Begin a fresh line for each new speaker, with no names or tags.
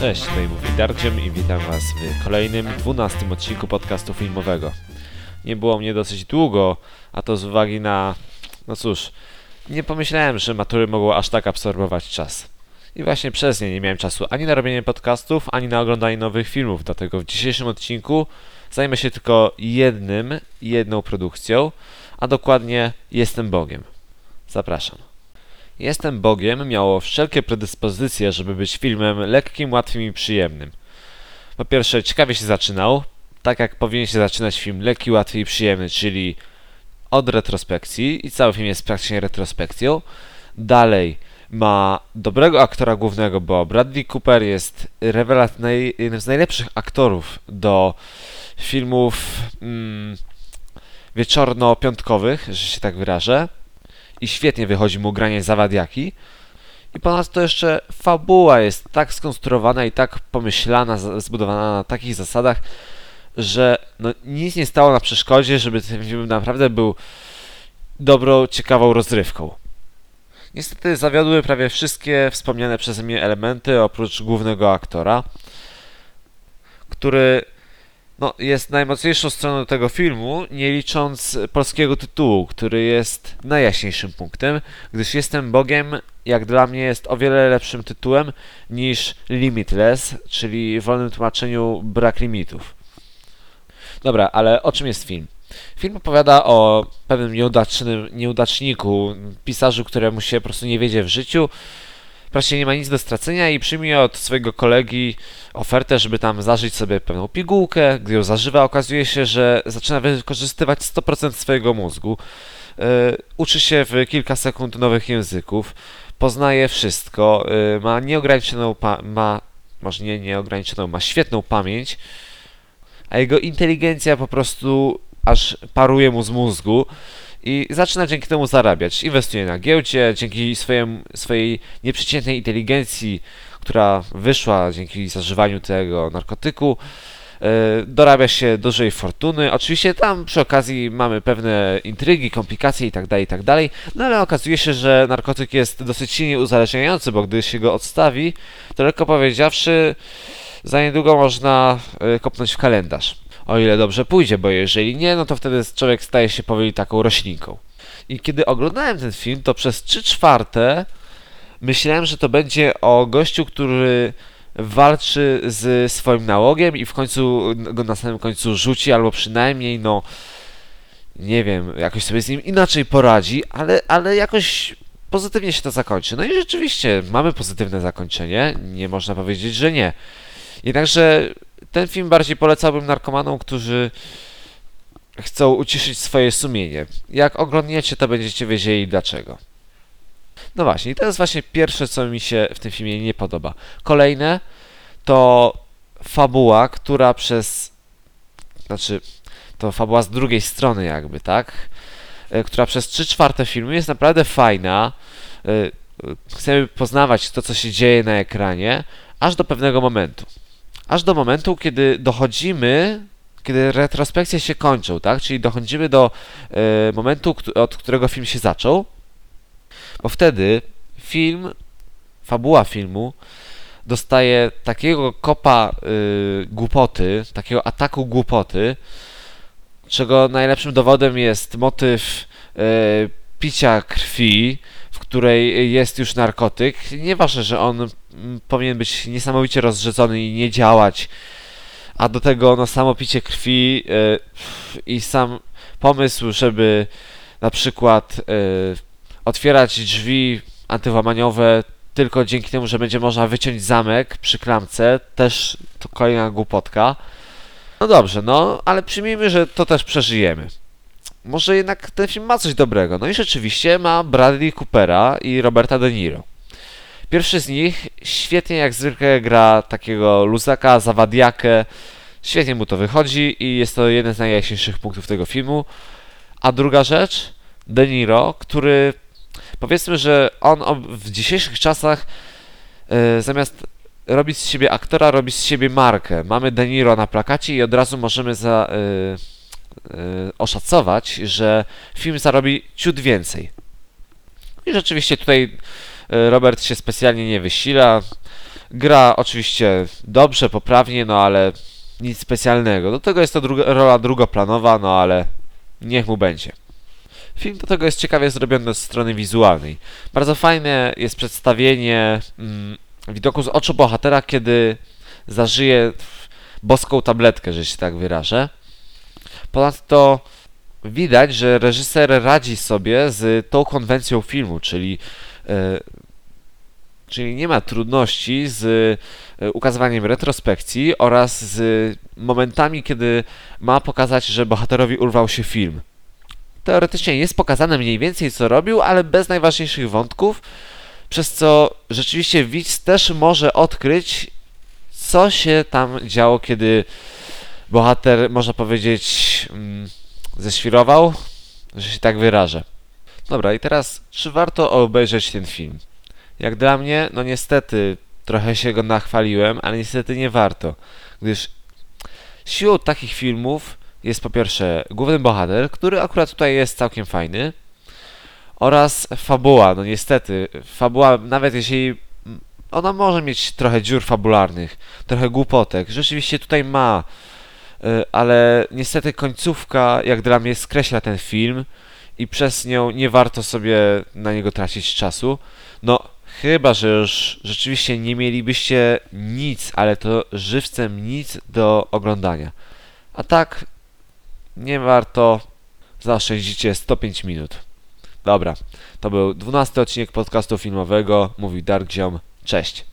Cześć, tutaj mówi Darkziem i witam Was w kolejnym, dwunastym odcinku podcastu filmowego. Nie było mnie dosyć długo, a to z uwagi na... no cóż, nie pomyślałem, że matury mogą aż tak absorbować czas. I właśnie przez nie nie miałem czasu ani na robienie podcastów, ani na oglądanie nowych filmów, dlatego w dzisiejszym odcinku zajmę się tylko jednym, jedną produkcją, a dokładnie Jestem Bogiem. Zapraszam. Jestem Bogiem miało wszelkie predyspozycje, żeby być filmem lekkim, łatwym i przyjemnym. Po pierwsze, ciekawie się zaczynał, tak jak powinien się zaczynać film lekki, łatwy i przyjemny, czyli od retrospekcji i cały film jest praktycznie retrospekcją. Dalej ma dobrego aktora głównego, bo Bradley Cooper jest rewelat jednym z najlepszych aktorów do filmów mm, wieczorno-piątkowych, że się tak wyrażę i świetnie wychodzi mu granie zawadiaki. I ponadto jeszcze fabuła jest tak skonstruowana i tak pomyślana, zbudowana na takich zasadach, że no, nic nie stało na przeszkodzie, żeby ten film naprawdę był dobrą, ciekawą rozrywką. Niestety zawiodły prawie wszystkie wspomniane przeze mnie elementy, oprócz głównego aktora, który no, jest najmocniejszą stroną tego filmu, nie licząc polskiego tytułu, który jest najjaśniejszym punktem, gdyż Jestem Bogiem, jak dla mnie, jest o wiele lepszym tytułem niż Limitless, czyli w wolnym tłumaczeniu brak limitów. Dobra, ale o czym jest film? Film opowiada o pewnym nieudacznym, nieudaczniku, pisarzu, któremu się po prostu nie wiedzie w życiu, Praktycznie nie ma nic do stracenia i przyjmuje od swojego kolegi ofertę, żeby tam zażyć sobie pewną pigułkę. Gdy ją zażywa, okazuje się, że zaczyna wykorzystywać 100% swojego mózgu. Yy, uczy się w kilka sekund nowych języków, poznaje wszystko, yy, ma nieograniczoną, ma, może nie nieograniczoną, ma świetną pamięć, a jego inteligencja po prostu aż paruje mu z mózgu i zaczyna dzięki temu zarabiać. Inwestuje na giełdzie, dzięki swojem, swojej nieprzeciętnej inteligencji, która wyszła dzięki zażywaniu tego narkotyku, e, dorabia się dużej fortuny. Oczywiście tam przy okazji mamy pewne intrygi, komplikacje itd., itd., no ale okazuje się, że narkotyk jest dosyć silnie uzależniający, bo gdy się go odstawi, to lekko powiedziawszy, za niedługo można e, kopnąć w kalendarz. O ile dobrze pójdzie, bo jeżeli nie, no to wtedy człowiek staje się powoli taką roślinką. I kiedy oglądałem ten film, to przez 3 czwarte myślałem, że to będzie o gościu, który walczy z swoim nałogiem i w końcu go na samym końcu rzuci, albo przynajmniej, no, nie wiem, jakoś sobie z nim inaczej poradzi, ale, ale jakoś pozytywnie się to zakończy. No i rzeczywiście mamy pozytywne zakończenie, nie można powiedzieć, że nie. Jednakże ten film bardziej polecałbym narkomanom, którzy chcą uciszyć swoje sumienie. Jak oglądniecie, to będziecie wiedzieli dlaczego. No właśnie, i to jest właśnie pierwsze, co mi się w tym filmie nie podoba. Kolejne to fabuła, która przez. Znaczy, to fabuła z drugiej strony, jakby, tak? E, Która przez 3 czwarte filmu jest naprawdę fajna. E, e, Chcemy poznawać to, co się dzieje na ekranie, aż do pewnego momentu aż do momentu, kiedy dochodzimy, kiedy retrospekcje się kończą, tak? Czyli dochodzimy do e, momentu, od którego film się zaczął, bo wtedy film, fabuła filmu dostaje takiego kopa y, głupoty, takiego ataku głupoty, czego najlepszym dowodem jest motyw e, picia krwi, w której jest już narkotyk. Nieważne, że on powinien być niesamowicie rozrzedzony i nie działać, a do tego no, samo picie krwi e, i sam pomysł, żeby na przykład e, otwierać drzwi antywłamaniowe tylko dzięki temu, że będzie można wyciąć zamek przy klamce, też to kolejna głupotka. No dobrze, no, ale przyjmijmy, że to też przeżyjemy może jednak ten film ma coś dobrego. No i rzeczywiście ma Bradley Coopera i Roberta De Niro. Pierwszy z nich świetnie jak zwykle gra takiego luzaka, zawadiakę. Świetnie mu to wychodzi i jest to jeden z najjaśniejszych punktów tego filmu. A druga rzecz, De Niro, który powiedzmy, że on w dzisiejszych czasach e, zamiast robić z siebie aktora, robi z siebie markę. Mamy De Niro na plakacie i od razu możemy za, e, e, oszacować, że film zarobi ciut więcej. I rzeczywiście tutaj Robert się specjalnie nie wysila. Gra oczywiście dobrze, poprawnie, no ale nic specjalnego. Do tego jest to druga, rola drugoplanowa, no ale niech mu będzie. Film do tego jest ciekawie zrobiony z strony wizualnej. Bardzo fajne jest przedstawienie mm, widoku z oczu bohatera, kiedy zażyje boską tabletkę, że się tak wyrażę. Ponadto widać, że reżyser radzi sobie z tą konwencją filmu, czyli, e, czyli nie ma trudności z e, ukazywaniem retrospekcji oraz z momentami, kiedy ma pokazać, że bohaterowi urwał się film. Teoretycznie jest pokazane mniej więcej co robił, ale bez najważniejszych wątków, przez co rzeczywiście widz też może odkryć, co się tam działo, kiedy bohater, można powiedzieć, mm, ześwirował, że się tak wyrażę. Dobra, i teraz, czy warto obejrzeć ten film? Jak dla mnie, no niestety, trochę się go nachwaliłem, ale niestety nie warto, gdyż siłą takich filmów jest po pierwsze główny bohater, który akurat tutaj jest całkiem fajny, oraz fabuła. No niestety, fabuła, nawet jeśli ona może mieć trochę dziur fabularnych, trochę głupotek, rzeczywiście tutaj ma, y, ale niestety końcówka, jak dla mnie, skreśla ten film i przez nią nie warto sobie na niego tracić czasu. No, chyba, że już rzeczywiście nie mielibyście nic, ale to żywcem nic do oglądania. A tak, nie warto, zaoszczędzicie 105 minut. Dobra, to był 12 odcinek podcastu filmowego. Mówił Dark Ziom. Cześć.